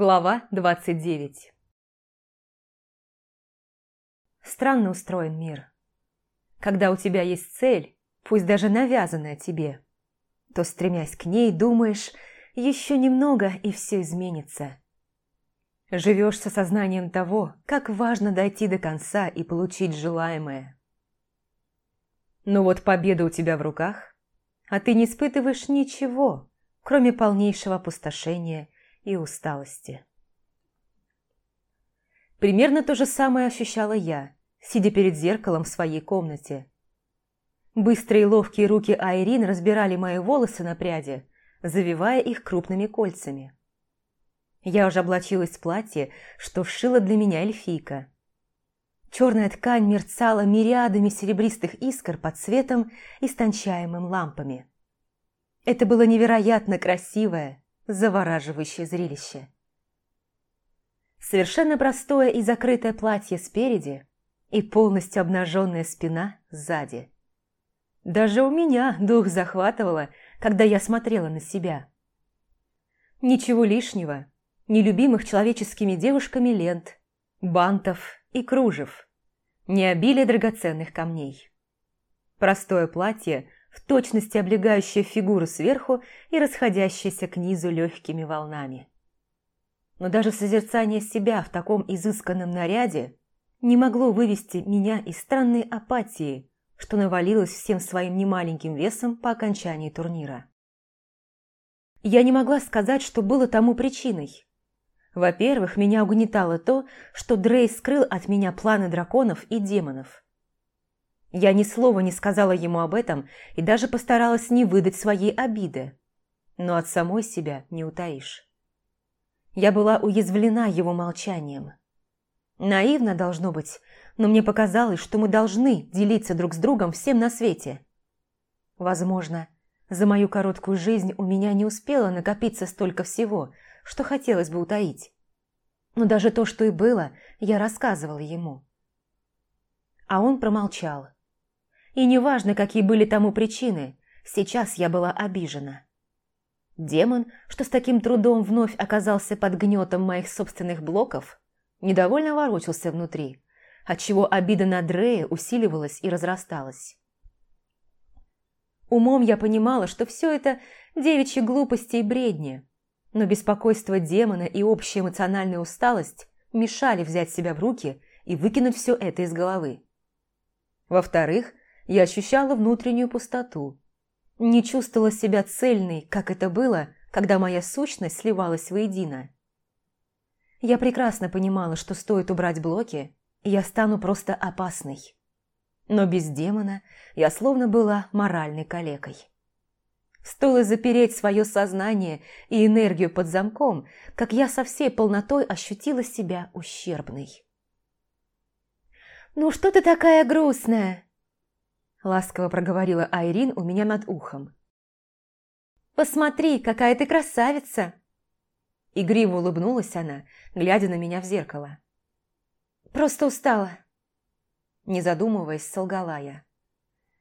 Глава 29 Странно устроен мир. Когда у тебя есть цель, пусть даже навязанная тебе, то, стремясь к ней, думаешь, еще немного и все изменится. Живешь с осознанием того, как важно дойти до конца и получить желаемое. Но вот победа у тебя в руках, а ты не испытываешь ничего, кроме полнейшего опустошения и усталости. Примерно то же самое ощущала я, сидя перед зеркалом в своей комнате. Быстрые ловкие руки Айрин разбирали мои волосы на пряди, завивая их крупными кольцами. Я уже облачилась в платье, что вшила для меня эльфийка. Черная ткань мерцала мириадами серебристых искр под цветом, истончаемым лампами. Это было невероятно красивое, завораживающее зрелище. Совершенно простое и закрытое платье спереди и полностью обнаженная спина сзади. Даже у меня дух захватывало, когда я смотрела на себя. Ничего лишнего, нелюбимых человеческими девушками лент, бантов и кружев, не обилие драгоценных камней. Простое платье, в точности облегающее фигуру сверху и расходящееся к низу легкими волнами. Но даже созерцание себя в таком изысканном наряде не могло вывести меня из странной апатии, что навалилось всем своим немаленьким весом по окончании турнира. Я не могла сказать, что было тому причиной. Во-первых, меня угнетало то, что Дрей скрыл от меня планы драконов и демонов. Я ни слова не сказала ему об этом и даже постаралась не выдать своей обиды. Но от самой себя не утаишь. Я была уязвлена его молчанием. Наивно должно быть, но мне показалось, что мы должны делиться друг с другом всем на свете. Возможно, за мою короткую жизнь у меня не успело накопиться столько всего, что хотелось бы утаить. Но даже то, что и было, я рассказывала ему. А он промолчал. И неважно, какие были тому причины, сейчас я была обижена. Демон, что с таким трудом вновь оказался под гнетом моих собственных блоков, недовольно ворочался внутри, отчего обида на Дрея усиливалась и разрасталась. Умом я понимала, что все это девичьи глупости и бредни, но беспокойство демона и общая эмоциональная усталость мешали взять себя в руки и выкинуть все это из головы. Во-вторых, я ощущала внутреннюю пустоту. Не чувствовала себя цельной, как это было, когда моя сущность сливалась воедино. Я прекрасно понимала, что стоит убрать блоки, и я стану просто опасной. Но без демона я словно была моральной калекой. Стоило запереть свое сознание и энергию под замком, как я со всей полнотой ощутила себя ущербной. «Ну что ты такая грустная?» Ласково проговорила Айрин у меня над ухом. «Посмотри, какая ты красавица!» Игриво улыбнулась она, глядя на меня в зеркало. «Просто устала». Не задумываясь, солгала я.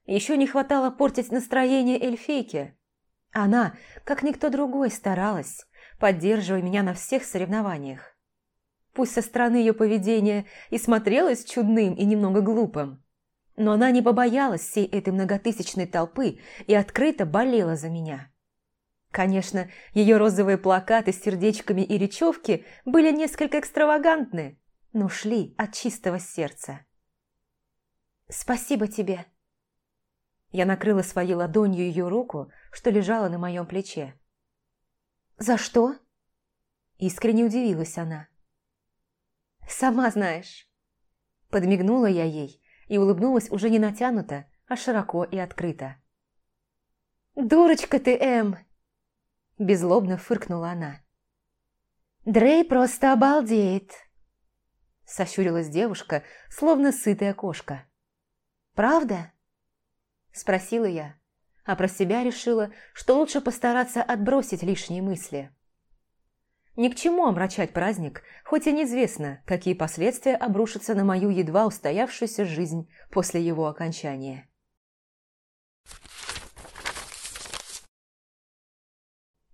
Еще не хватало портить настроение эльфейки. Она, как никто другой, старалась, поддерживая меня на всех соревнованиях. Пусть со стороны ее поведения и смотрелось чудным и немного глупым, но она не побоялась всей этой многотысячной толпы и открыто болела за меня. Конечно, ее розовые плакаты с сердечками и речевки были несколько экстравагантны, но шли от чистого сердца. «Спасибо тебе!» Я накрыла своей ладонью ее руку, что лежала на моем плече. «За что?» Искренне удивилась она. «Сама знаешь». Подмигнула я ей и улыбнулась уже не натянуто, а широко и открыто. «Дурочка ты, Эм!» Безлобно фыркнула она. «Дрей просто обалдеет!» Сощурилась девушка, словно сытая кошка. «Правда?» Спросила я, а про себя решила, что лучше постараться отбросить лишние мысли. Ни к чему омрачать праздник, хоть и неизвестно, какие последствия обрушатся на мою едва устоявшуюся жизнь после его окончания.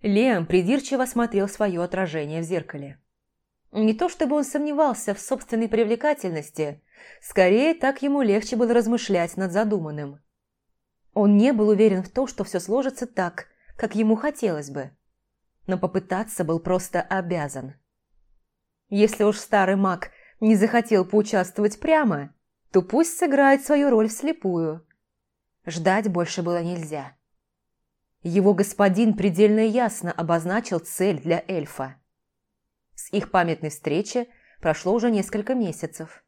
Лем придирчиво смотрел свое отражение в зеркале. Не то чтобы он сомневался в собственной привлекательности, скорее так ему легче было размышлять над задуманным. Он не был уверен в том, что все сложится так, как ему хотелось бы, но попытаться был просто обязан. Если уж старый маг не захотел поучаствовать прямо, то пусть сыграет свою роль вслепую. Ждать больше было нельзя. Его господин предельно ясно обозначил цель для эльфа. С их памятной встречи прошло уже несколько месяцев.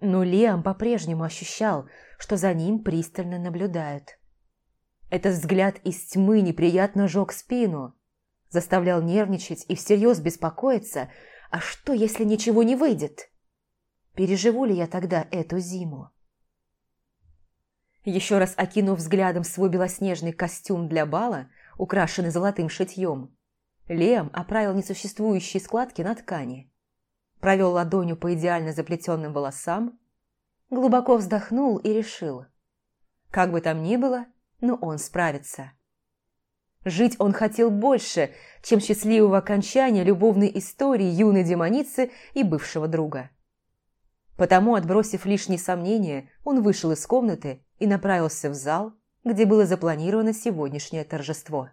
Но Лиам по-прежнему ощущал, что за ним пристально наблюдают. Этот взгляд из тьмы неприятно жег спину, заставлял нервничать и всерьез беспокоиться, а что, если ничего не выйдет? Переживу ли я тогда эту зиму? Еще раз окинув взглядом свой белоснежный костюм для бала, украшенный золотым шитьем, Лем оправил несуществующие складки на ткани, провел ладонью по идеально заплетенным волосам, глубоко вздохнул и решил. Как бы там ни было, но он справится. Жить он хотел больше, чем счастливого окончания любовной истории юной демоницы и бывшего друга. Потому, отбросив лишние сомнения, он вышел из комнаты и направился в зал, где было запланировано сегодняшнее торжество.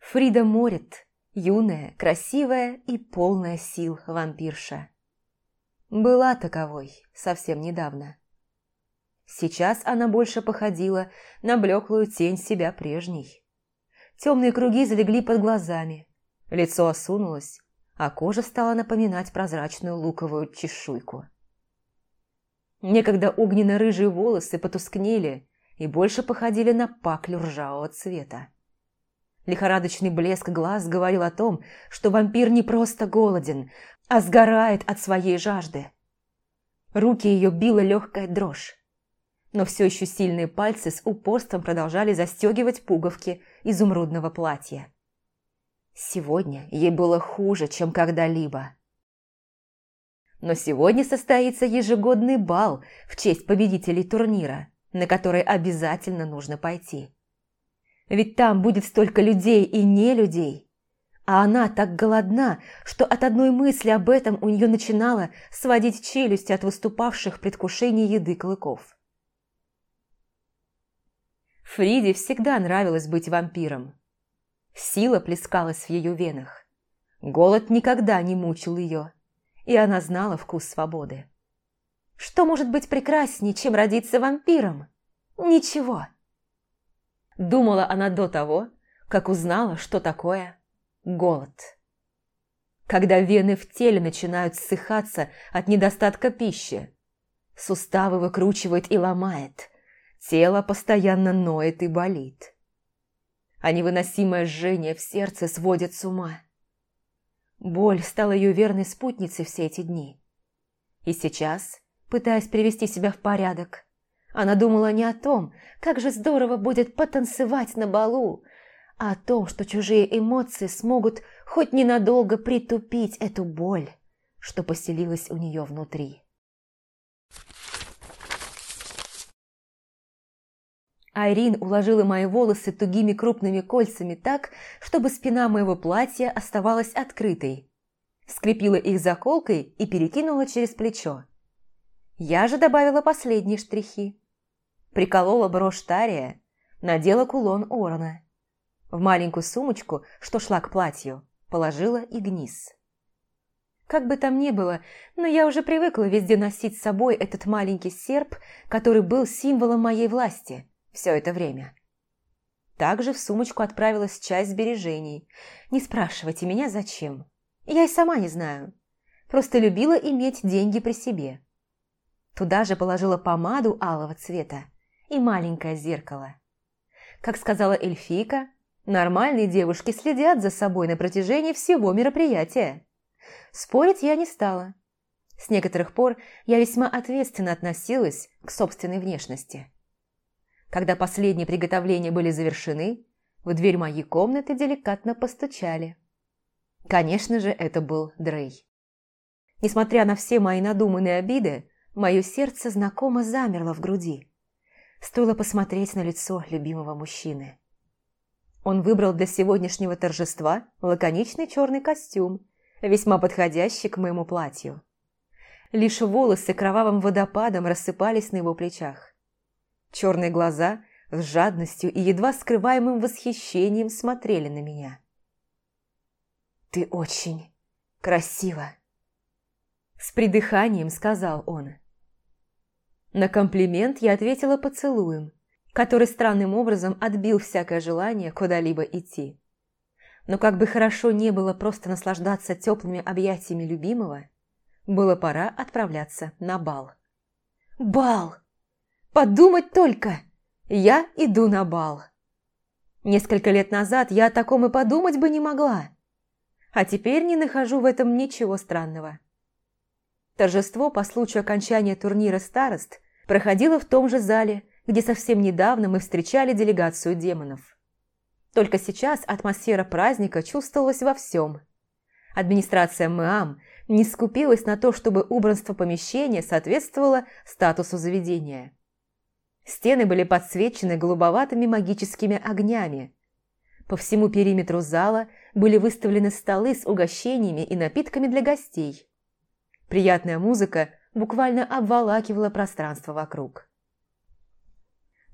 Фрида Морит, юная, красивая и полная сил вампирша. Была таковой совсем недавно. Сейчас она больше походила на блеклую тень себя прежней. Темные круги залегли под глазами, лицо осунулось, а кожа стала напоминать прозрачную луковую чешуйку. Некогда огненно-рыжие волосы потускнели и больше походили на паклю ржавого цвета. Лихорадочный блеск глаз говорил о том, что вампир не просто голоден, а сгорает от своей жажды. Руки ее била легкая дрожь, но все еще сильные пальцы с упорством продолжали застегивать пуговки изумрудного платья. Сегодня ей было хуже, чем когда-либо. Но сегодня состоится ежегодный бал в честь победителей турнира, на который обязательно нужно пойти. Ведь там будет столько людей и не людей. А она так голодна, что от одной мысли об этом у нее начинала сводить челюсть от выступавших в предвкушении еды клыков. Фриде всегда нравилось быть вампиром. Сила плескалась в ее венах. Голод никогда не мучил ее, и она знала вкус свободы. Что может быть прекраснее, чем родиться вампиром? Ничего. Думала она до того, как узнала, что такое голод. Когда вены в теле начинают ссыхаться от недостатка пищи, суставы выкручивает и ломает, тело постоянно ноет и болит. А невыносимое жжение в сердце сводит с ума. Боль стала ее верной спутницей все эти дни. И сейчас, пытаясь привести себя в порядок, она думала не о том, как же здорово будет потанцевать на балу, а о том, что чужие эмоции смогут хоть ненадолго притупить эту боль, что поселилась у нее внутри. Айрин уложила мои волосы тугими крупными кольцами так, чтобы спина моего платья оставалась открытой. Скрепила их заколкой и перекинула через плечо. Я же добавила последние штрихи. Приколола брошь Тария, надела кулон Орона. В маленькую сумочку, что шла к платью, положила и гниз. Как бы там ни было, но я уже привыкла везде носить с собой этот маленький серп, который был символом моей власти все это время. Также в сумочку отправилась часть сбережений. Не спрашивайте меня, зачем. Я и сама не знаю. Просто любила иметь деньги при себе. Туда же положила помаду алого цвета и маленькое зеркало. Как сказала эльфийка, нормальные девушки следят за собой на протяжении всего мероприятия. Спорить я не стала. С некоторых пор я весьма ответственно относилась к собственной внешности. Когда последние приготовления были завершены, в дверь моей комнаты деликатно постучали. Конечно же, это был Дрей. Несмотря на все мои надуманные обиды, мое сердце знакомо замерло в груди. Стоило посмотреть на лицо любимого мужчины. Он выбрал для сегодняшнего торжества лаконичный черный костюм, весьма подходящий к моему платью. Лишь волосы кровавым водопадом рассыпались на его плечах. Черные глаза с жадностью и едва скрываемым восхищением смотрели на меня. «Ты очень красива!» С придыханием сказал он. На комплимент я ответила поцелуем, который странным образом отбил всякое желание куда-либо идти. Но как бы хорошо не было просто наслаждаться теплыми объятиями любимого, было пора отправляться на бал. Бал! Подумать только! Я иду на бал. Несколько лет назад я о таком и подумать бы не могла. А теперь не нахожу в этом ничего странного. Торжество по случаю окончания турнира «Старост» проходило в том же зале, где совсем недавно мы встречали делегацию демонов. Только сейчас атмосфера праздника чувствовалась во всем. Администрация МААМ не скупилась на то, чтобы убранство помещения соответствовало статусу заведения. Стены были подсвечены голубоватыми магическими огнями. По всему периметру зала были выставлены столы с угощениями и напитками для гостей. Приятная музыка буквально обволакивала пространство вокруг.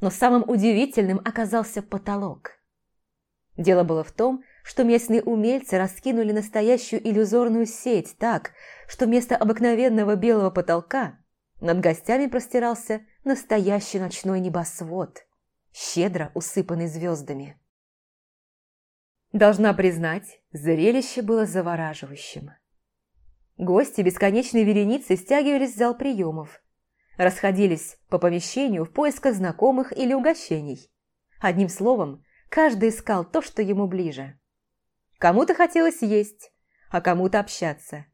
Но самым удивительным оказался потолок. Дело было в том, что местные умельцы раскинули настоящую иллюзорную сеть так, что вместо обыкновенного белого потолка над гостями простирался настоящий ночной небосвод, щедро усыпанный звездами. Должна признать, зрелище было завораживающим. Гости бесконечной вереницей стягивались в зал приемов, расходились по помещению в поисках знакомых или угощений. Одним словом, каждый искал то, что ему ближе. Кому-то хотелось есть, а кому-то общаться.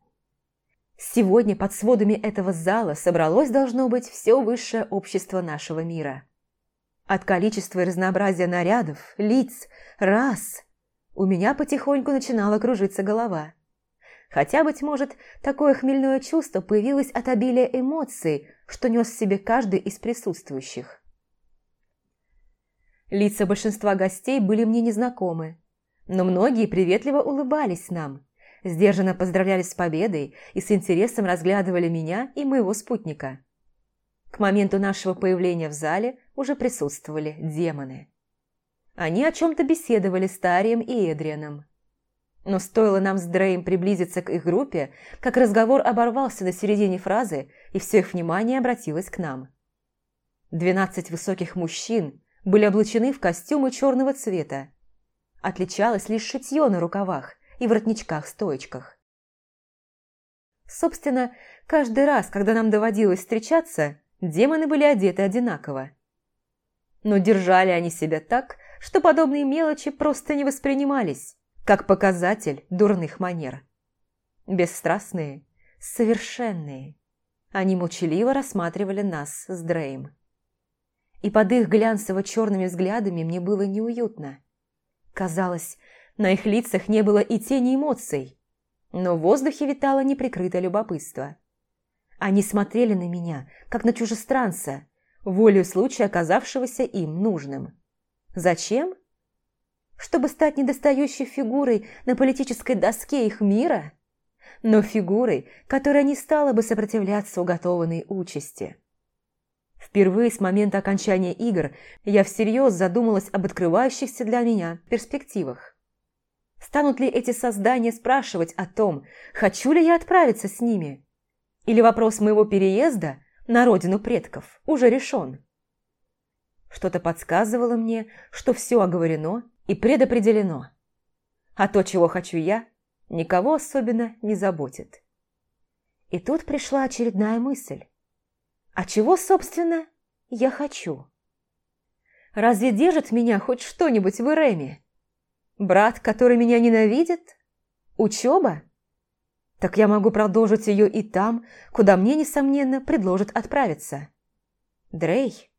Сегодня под сводами этого зала собралось, должно быть, все высшее общество нашего мира. От количества и разнообразия нарядов, лиц, рас у меня потихоньку начинала кружиться голова. Хотя, быть может, такое хмельное чувство появилось от обилия эмоций, что нес в себе каждый из присутствующих. Лица большинства гостей были мне незнакомы, но многие приветливо улыбались нам, сдержанно поздравляли с победой и с интересом разглядывали меня и моего спутника. К моменту нашего появления в зале уже присутствовали демоны. Они о чем-то беседовали с Тарием и Эдрианом. Но стоило нам с Дрейм приблизиться к их группе, как разговор оборвался на середине фразы, и все их внимание обратилось к нам. Двенадцать высоких мужчин были облачены в костюмы черного цвета. Отличалось лишь шитье на рукавах и воротничках-стоечках. Собственно, каждый раз, когда нам доводилось встречаться, демоны были одеты одинаково. Но держали они себя так, что подобные мелочи просто не воспринимались как показатель дурных манер. Бесстрастные, совершенные. Они молчаливо рассматривали нас с Дрейм. И под их глянцево-черными взглядами мне было неуютно. Казалось, на их лицах не было и тени эмоций, но в воздухе витало неприкрытое любопытство. Они смотрели на меня, как на чужестранца, волею случая оказавшегося им нужным. Зачем? чтобы стать недостающей фигурой на политической доске их мира, но фигурой, которая не стала бы сопротивляться уготованной участи. Впервые с момента окончания игр я всерьез задумалась об открывающихся для меня перспективах. Станут ли эти создания спрашивать о том, хочу ли я отправиться с ними? Или вопрос моего переезда на родину предков уже решен? Что-то подсказывало мне, что все оговорено и предопределено. А то, чего хочу я, никого особенно не заботит. И тут пришла очередная мысль. А чего, собственно, я хочу? Разве держит меня хоть что-нибудь в Иреме? Брат, который меня ненавидит? Учеба? Так я могу продолжить ее и там, куда мне, несомненно, предложат отправиться. Дрей?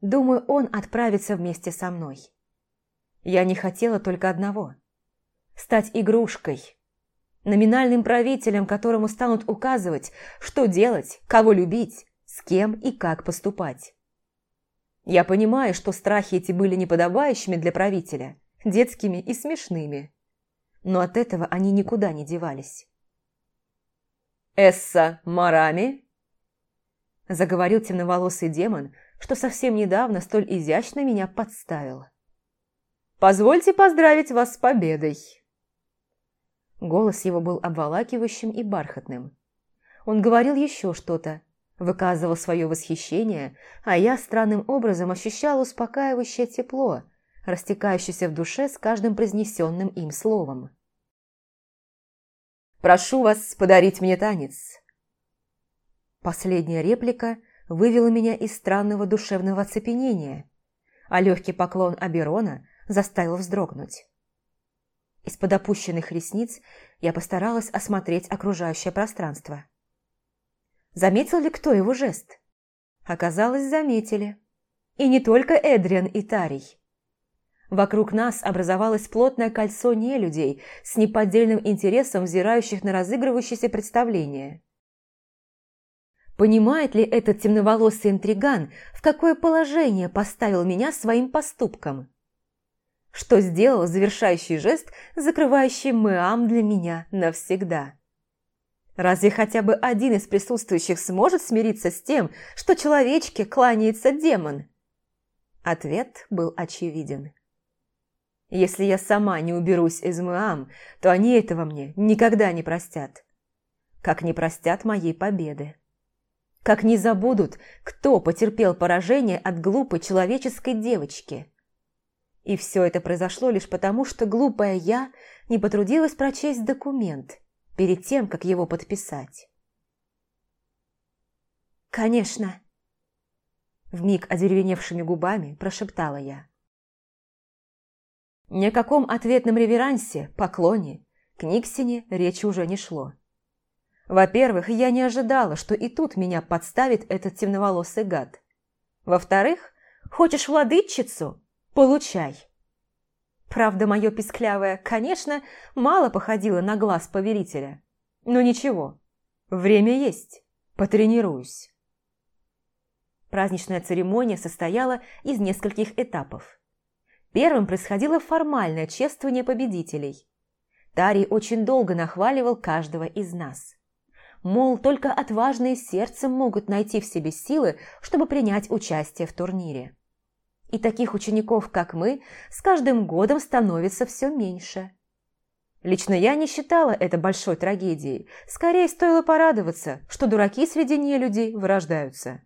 Думаю, он отправится вместе со мной. Я не хотела только одного – стать игрушкой, номинальным правителем, которому станут указывать, что делать, кого любить, с кем и как поступать. Я понимаю, что страхи эти были неподобающими для правителя, детскими и смешными. Но от этого они никуда не девались. «Эсса Марами?» Заговорил темноволосый демон, что совсем недавно столь изящно меня подставил. «Позвольте поздравить вас с победой!» Голос его был обволакивающим и бархатным. Он говорил еще что-то, выказывал свое восхищение, а я странным образом ощущала успокаивающее тепло, растекающееся в душе с каждым произнесенным им словом. «Прошу вас подарить мне танец!» Последняя реплика вывела меня из странного душевного оцепенения, а легкий поклон Аберона заставил вздрогнуть. Из-под опущенных ресниц я постаралась осмотреть окружающее пространство. Заметил ли кто его жест? Оказалось, заметили. И не только Эдриан и Тарий. Вокруг нас образовалось плотное кольцо нелюдей с неподдельным интересом взирающих на разыгрывающееся представление. Понимает ли этот темноволосый интриган, в какое положение поставил меня своим поступком? Что сделал завершающий жест, закрывающий Мэам для меня навсегда? Разве хотя бы один из присутствующих сможет смириться с тем, что человечке кланяется демон? Ответ был очевиден. Если я сама не уберусь из Муам, то они этого мне никогда не простят. Как не простят моей победы. Как не забудут, кто потерпел поражение от глупой человеческой девочки. И все это произошло лишь потому, что глупая я не потрудилась прочесть документ перед тем, как его подписать. «Конечно», – вмиг одеревеневшими губами прошептала я. Ни о каком ответном реверансе, поклоне, к Никсине речи уже не шло. Во-первых, я не ожидала, что и тут меня подставит этот темноволосый гад. Во-вторых, хочешь владычицу? Получай. Правда, мое писклявое, конечно, мало походило на глаз повелителя. Но ничего, время есть, потренируюсь. Праздничная церемония состояла из нескольких этапов. Первым происходило формальное чествование победителей. Тарий очень долго нахваливал каждого из нас. Мол, только отважные сердцем могут найти в себе силы, чтобы принять участие в турнире. И таких учеников, как мы, с каждым годом становится все меньше. Лично я не считала это большой трагедией. Скорее стоило порадоваться, что дураки среди нелюдей вырождаются.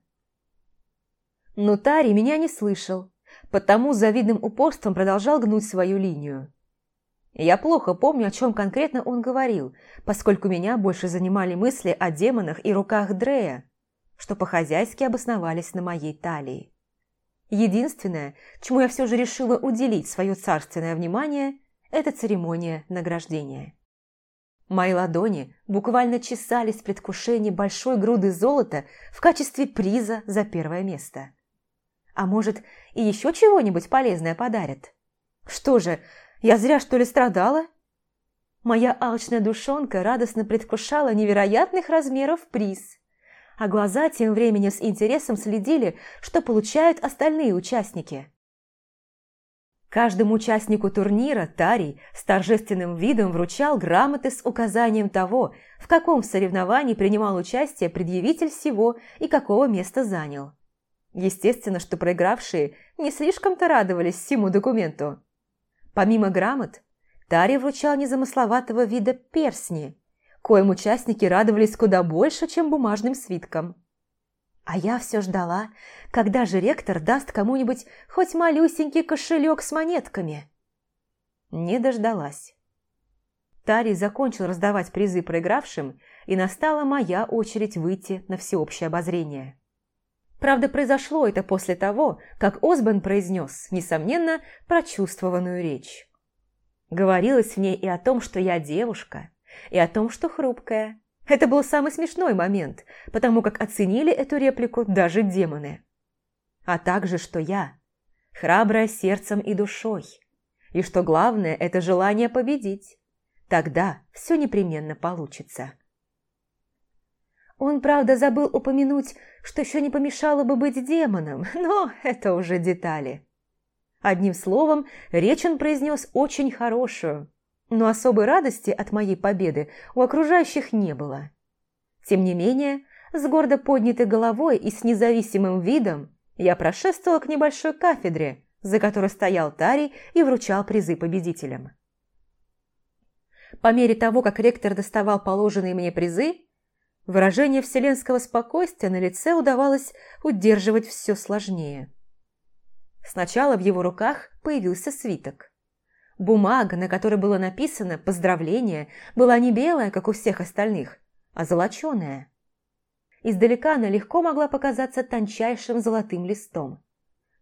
Но Тари меня не слышал потому с завидным упорством продолжал гнуть свою линию. Я плохо помню, о чем конкретно он говорил, поскольку меня больше занимали мысли о демонах и руках Дрея, что по-хозяйски обосновались на моей талии. Единственное, чему я все же решила уделить свое царственное внимание, это церемония награждения. Мои ладони буквально чесались в предвкушении большой груды золота в качестве приза за первое место. А может, и еще чего-нибудь полезное подарят? Что же, я зря, что ли, страдала? Моя алчная душонка радостно предвкушала невероятных размеров приз, а глаза тем временем с интересом следили, что получают остальные участники. Каждому участнику турнира Тарий с торжественным видом вручал грамоты с указанием того, в каком соревновании принимал участие предъявитель всего и какого места занял. Естественно, что проигравшие не слишком-то радовались всему документу. Помимо грамот, Тари вручал незамысловатого вида персни, коим участники радовались куда больше, чем бумажным свиткам. А я все ждала, когда же ректор даст кому-нибудь хоть малюсенький кошелек с монетками. Не дождалась. Тари закончил раздавать призы проигравшим, и настала моя очередь выйти на всеобщее обозрение. Правда, произошло это после того, как Осбен произнес, несомненно, прочувствованную речь. Говорилось в ней и о том, что я девушка, и о том, что хрупкая. Это был самый смешной момент, потому как оценили эту реплику даже демоны. А также, что я храбрая сердцем и душой, и что главное – это желание победить. Тогда все непременно получится. Он, правда, забыл упомянуть, что еще не помешало бы быть демоном, но это уже детали. Одним словом, речь он произнес очень хорошую, но особой радости от моей победы у окружающих не было. Тем не менее, с гордо поднятой головой и с независимым видом я прошествовала к небольшой кафедре, за которой стоял Тарий и вручал призы победителям. По мере того, как ректор доставал положенные мне призы, выражение вселенского спокойствия на лице удавалось удерживать все сложнее. Сначала в его руках появился свиток. Бумага, на которой было написано «Поздравление», была не белая, как у всех остальных, а золоченая. Издалека она легко могла показаться тончайшим золотым листом.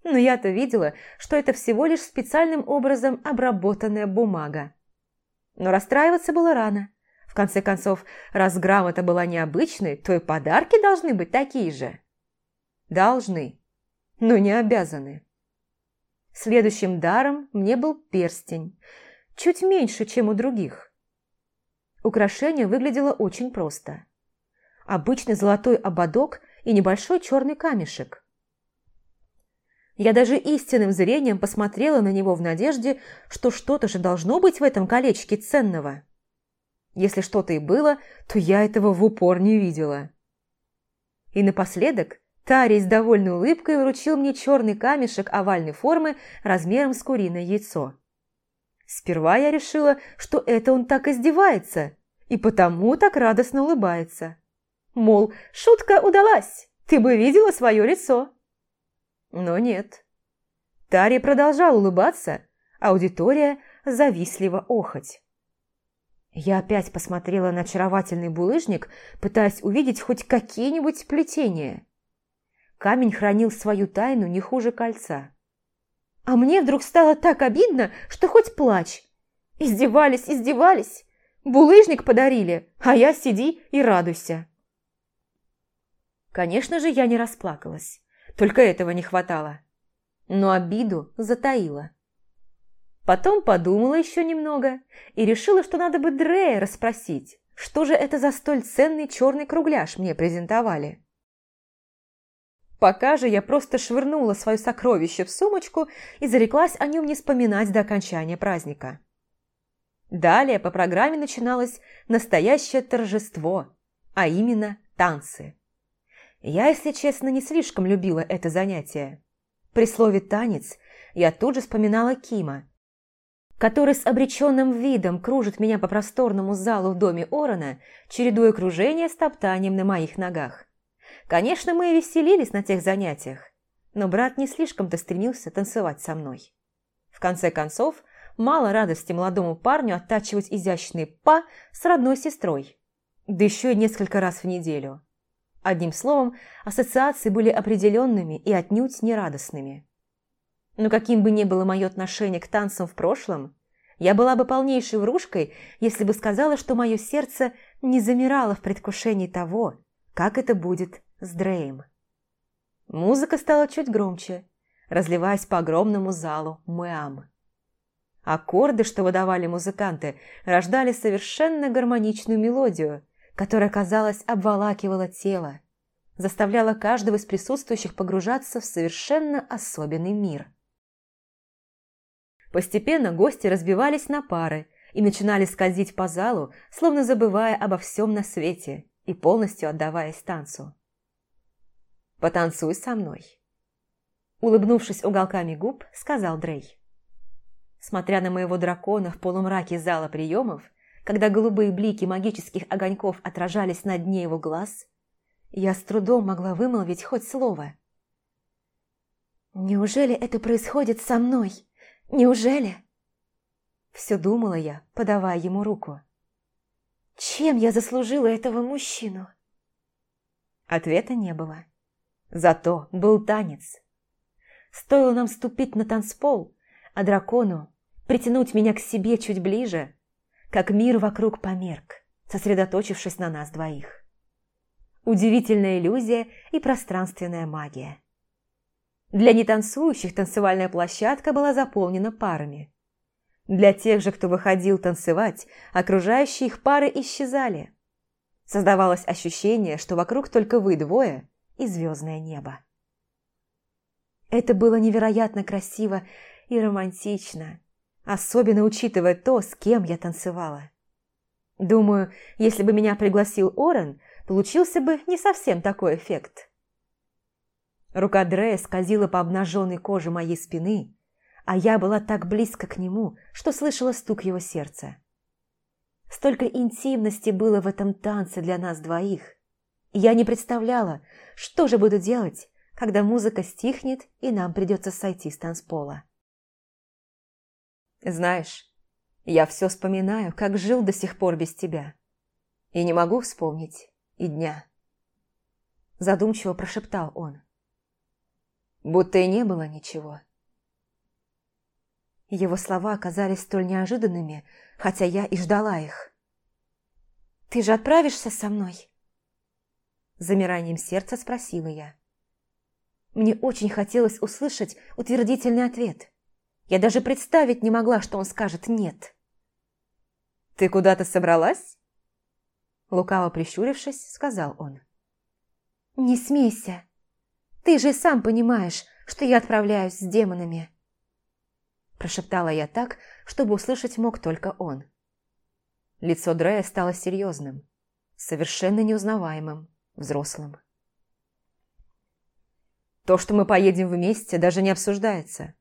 Но я-то видела, что это всего лишь специальным образом обработанная бумага. Но расстраиваться было рано. В конце концов, раз грамота была необычной, то и подарки должны быть такие же. Должны, но не обязаны. Следующим даром мне был перстень, чуть меньше, чем у других. Украшение выглядело очень просто. Обычный золотой ободок и небольшой черный камешек. Я даже истинным зрением посмотрела на него в надежде, что что-то же должно быть в этом колечке ценного. Если что-то и было, то я этого в упор не видела. И напоследок Тарий с довольной улыбкой вручил мне черный камешек овальной формы размером с куриное яйцо. Сперва я решила, что это он так издевается, и потому так радостно улыбается. Мол, шутка удалась, ты бы видела свое лицо. Но нет. Тарий продолжал улыбаться, аудитория завистливо охоть. Я опять посмотрела на очаровательный булыжник, пытаясь увидеть хоть какие-нибудь плетения. Камень хранил свою тайну не хуже кольца. А мне вдруг стало так обидно, что хоть плачь. Издевались, издевались. Булыжник подарили, а я сиди и радуйся. Конечно же, я не расплакалась. Только этого не хватало. Но обиду затаила. Потом подумала еще немного и решила, что надо бы Дрея расспросить, что же это за столь ценный черный кругляш мне презентовали. Пока же я просто швырнула свое сокровище в сумочку и зареклась о нем не вспоминать до окончания праздника. Далее по программе начиналось настоящее торжество, а именно танцы. Я, если честно, не слишком любила это занятие. При слове «танец» я тут же вспоминала Кима, который с обреченным видом кружит меня по просторному залу в доме Орона, чередуя кружение с топтанием на моих ногах. Конечно, мы и веселились на тех занятиях, но брат не слишком-то стремился танцевать со мной. В конце концов, мало радости молодому парню оттачивать изящные па с родной сестрой, да еще и несколько раз в неделю. Одним словом, ассоциации были определенными и отнюдь нерадостными. Но каким бы ни было мое отношение к танцам в прошлом, я была бы полнейшей врушкой, если бы сказала, что мое сердце не замирало в предвкушении того, как это будет с Дреем. Музыка стала чуть громче, разливаясь по огромному залу Муэам. Аккорды, что выдавали музыканты, рождали совершенно гармоничную мелодию, которая, казалось, обволакивала тело, заставляла каждого из присутствующих погружаться в совершенно особенный мир. Постепенно гости разбивались на пары и начинали скользить по залу, словно забывая обо всем на свете и полностью отдаваясь танцу. Потанцуй со мной!» Улыбнувшись уголками губ, сказал Дрей. Смотря на моего дракона в полумраке зала приемов, когда голубые блики магических огоньков отражались на дне его глаз, я с трудом могла вымолвить хоть слово. «Неужели это происходит со мной? Неужели?» Все думала я, подавая ему руку. «Чем я заслужила этого мужчину?» Ответа не было. Зато был танец. Стоило нам ступить на танцпол, а дракону притянуть меня к себе чуть ближе, как мир вокруг померк, сосредоточившись на нас двоих. Удивительная иллюзия и пространственная магия. Для нетанцующих танцевальная площадка была заполнена парами. Для тех же, кто выходил танцевать, окружающие их пары исчезали. Создавалось ощущение, что вокруг только вы двое – и звездное небо. Это было невероятно красиво и романтично, особенно учитывая то, с кем я танцевала. Думаю, если бы меня пригласил Орен, получился бы не совсем такой эффект. Рука Дрея скользила по обнаженной коже моей спины, а я была так близко к нему, что слышала стук его сердца. Столько интимности было в этом танце для нас двоих. Я не представляла, что же буду делать, когда музыка стихнет и нам придется сойти с танцпола. Знаешь, я все вспоминаю, как жил до сих пор без тебя. И не могу вспомнить и дня. Задумчиво прошептал он. Будто и не было ничего. Его слова оказались столь неожиданными, хотя я и ждала их. «Ты же отправишься со мной?» Замиранием сердца спросила я. Мне очень хотелось услышать утвердительный ответ. Я даже представить не могла, что он скажет «нет». «Ты куда-то собралась?» Лукаво прищурившись, сказал он. «Не смейся. Ты же сам понимаешь, что я отправляюсь с демонами». Прошептала я так, чтобы услышать мог только он. Лицо Дрея стало серьезным, совершенно неузнаваемым, взрослым. То, что мы поедем вместе, даже не обсуждается.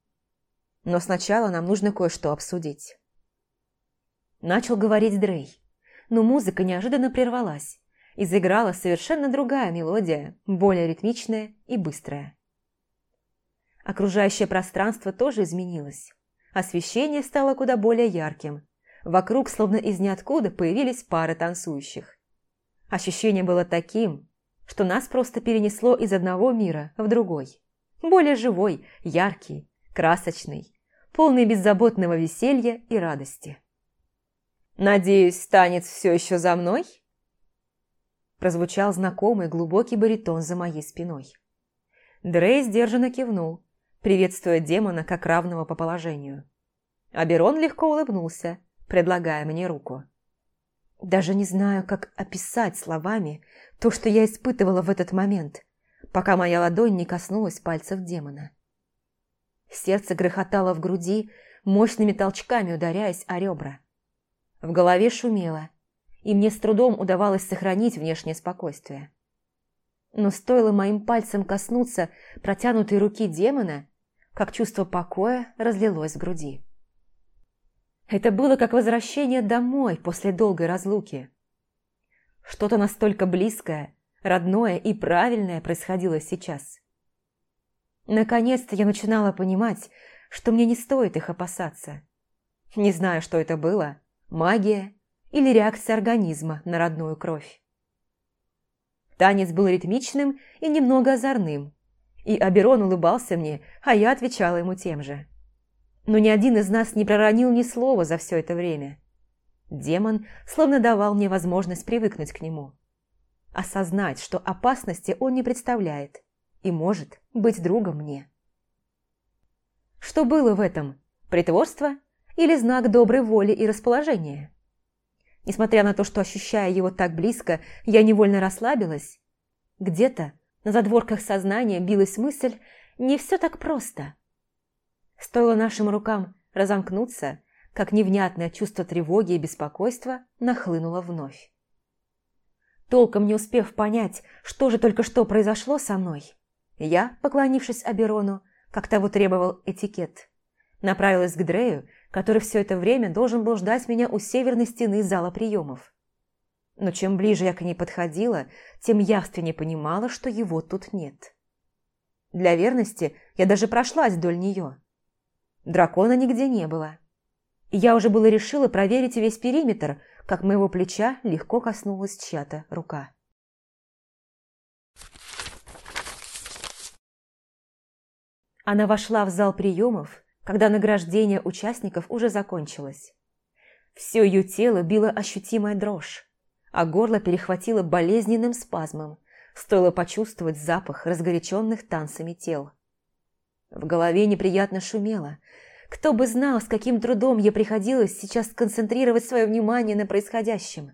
Но сначала нам нужно кое-что обсудить. Начал говорить Дрей, но музыка неожиданно прервалась и заиграла совершенно другая мелодия, более ритмичная и быстрая. Окружающее пространство тоже изменилось. Освещение стало куда более ярким. Вокруг, словно из ниоткуда, появились пары танцующих. Ощущение было таким, что нас просто перенесло из одного мира в другой. Более живой, яркий, красочный, полный беззаботного веселья и радости. «Надеюсь, танец все еще за мной?» Прозвучал знакомый глубокий баритон за моей спиной. Дрей сдержанно кивнул, приветствуя демона как равного по положению. Аберон легко улыбнулся, предлагая мне руку. Даже не знаю, как описать словами то, что я испытывала в этот момент, пока моя ладонь не коснулась пальцев демона. Сердце грохотало в груди, мощными толчками ударяясь о ребра. В голове шумело, и мне с трудом удавалось сохранить внешнее спокойствие. Но стоило моим пальцем коснуться протянутой руки демона, как чувство покоя разлилось в груди. Это было как возвращение домой после долгой разлуки. Что-то настолько близкое, родное и правильное происходило сейчас. Наконец-то я начинала понимать, что мне не стоит их опасаться. Не знаю, что это было, магия или реакция организма на родную кровь. Танец был ритмичным и немного озорным, и Аберон улыбался мне, а я отвечала ему тем же но ни один из нас не проронил ни слова за все это время. Демон словно давал мне возможность привыкнуть к нему. Осознать, что опасности он не представляет и может быть другом мне. Что было в этом? Притворство или знак доброй воли и расположения? Несмотря на то, что, ощущая его так близко, я невольно расслабилась, где-то на задворках сознания билась мысль «не все так просто». Стоило нашим рукам разомкнуться, как невнятное чувство тревоги и беспокойства нахлынуло вновь. Толком не успев понять, что же только что произошло со мной, я, поклонившись Аберону, как того требовал этикет, направилась к Дрею, который все это время должен был ждать меня у северной стены зала приемов. Но чем ближе я к ней подходила, тем явственнее понимала, что его тут нет. Для верности я даже прошлась вдоль нее – Дракона нигде не было. Я уже было решила проверить весь периметр, как моего плеча легко коснулась чья-то рука. Она вошла в зал приемов, когда награждение участников уже закончилось. Все ее тело било ощутимая дрожь, а горло перехватило болезненным спазмом, стоило почувствовать запах разгоряченных танцами тел. В голове неприятно шумело. Кто бы знал, с каким трудом ей приходилось сейчас сконцентрировать свое внимание на происходящем.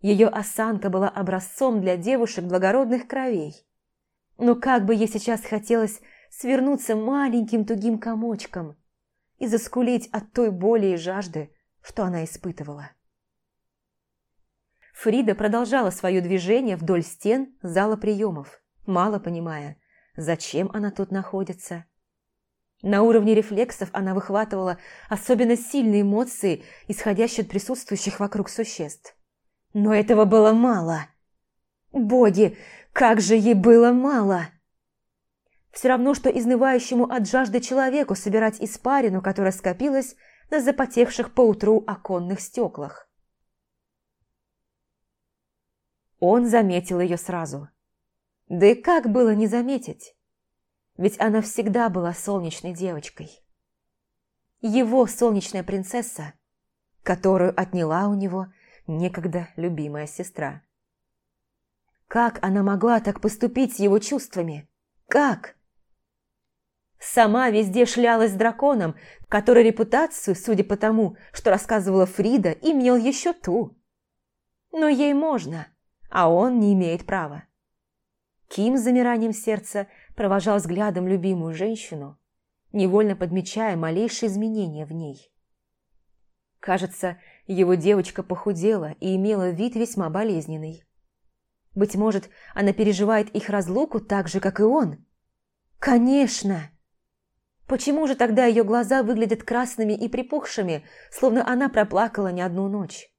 Ее осанка была образцом для девушек благородных кровей. Но как бы ей сейчас хотелось свернуться маленьким тугим комочком и заскулить от той боли и жажды, что она испытывала. Фрида продолжала свое движение вдоль стен зала приемов, мало понимая, зачем она тут находится. На уровне рефлексов она выхватывала особенно сильные эмоции, исходящие от присутствующих вокруг существ. Но этого было мало. Боги, как же ей было мало! Все равно, что изнывающему от жажды человеку собирать испарину, которая скопилась на запотевших поутру оконных стеклах. Он заметил ее сразу. Да и как было не заметить? Ведь она всегда была солнечной девочкой. Его солнечная принцесса, которую отняла у него некогда любимая сестра. Как она могла так поступить с его чувствами? Как? Сама везде шлялась с драконом, который репутацию, судя по тому, что рассказывала Фрида, имел еще ту. Но ей можно, а он не имеет права. Ким с замиранием сердца провожал взглядом любимую женщину, невольно подмечая малейшие изменения в ней. Кажется, его девочка похудела и имела вид весьма болезненный. Быть может, она переживает их разлуку так же, как и он? Конечно! Почему же тогда ее глаза выглядят красными и припухшими, словно она проплакала не одну ночь?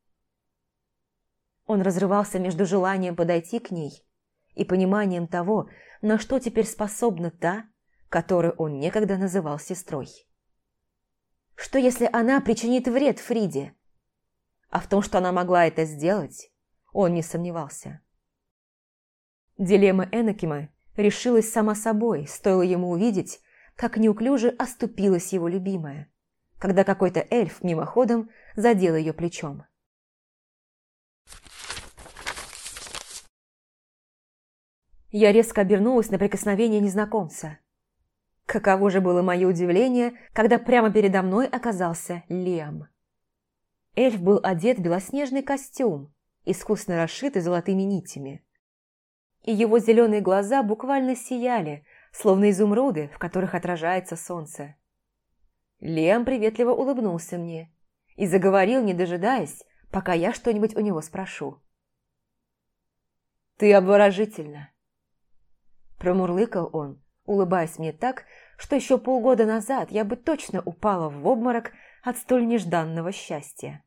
Он разрывался между желанием подойти к ней и пониманием того, на что теперь способна та, которую он некогда называл сестрой. Что если она причинит вред Фриде? А в том, что она могла это сделать, он не сомневался. Дилемма Энакима решилась сама собой, стоило ему увидеть, как неуклюже оступилась его любимая, когда какой-то эльф мимоходом задел ее плечом. Я резко обернулась на прикосновение незнакомца. Каково же было мое удивление, когда прямо передо мной оказался Лем. Эльф был одет в белоснежный костюм, искусно расшитый золотыми нитями. И его зеленые глаза буквально сияли, словно изумруды, в которых отражается солнце. Лем приветливо улыбнулся мне и заговорил, не дожидаясь, пока я что-нибудь у него спрошу. «Ты обворожительна!» Промурлыкал он, улыбаясь мне так, что еще полгода назад я бы точно упала в обморок от столь нежданного счастья.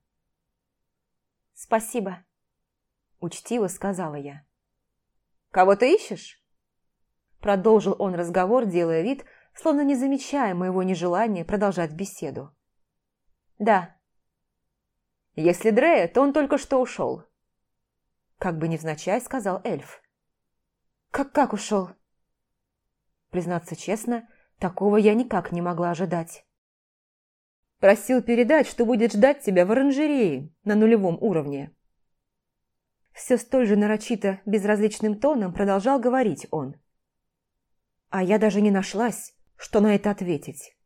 «Спасибо», – учтиво сказала я. «Кого ты ищешь?» Продолжил он разговор, делая вид, словно не замечая моего нежелания продолжать беседу. «Да». «Если Дрея, то он только что ушел». Как бы невзначай сказал эльф. «Как-как ушел?» Признаться честно, такого я никак не могла ожидать. Просил передать, что будет ждать тебя в оранжерее на нулевом уровне. Все столь же нарочито безразличным тоном продолжал говорить он. А я даже не нашлась, что на это ответить.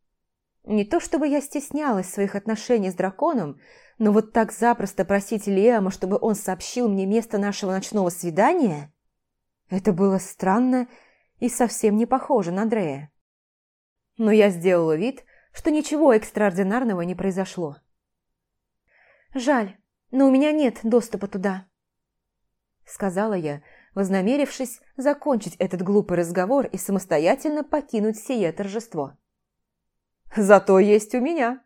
Не то чтобы я стеснялась своих отношений с драконом, но вот так запросто просить Лиама, чтобы он сообщил мне место нашего ночного свидания, это было странно и совсем не похоже на Дрея. Но я сделала вид, что ничего экстраординарного не произошло. «Жаль, но у меня нет доступа туда», — сказала я, вознамерившись закончить этот глупый разговор и самостоятельно покинуть сие торжество. «Зато есть у меня»,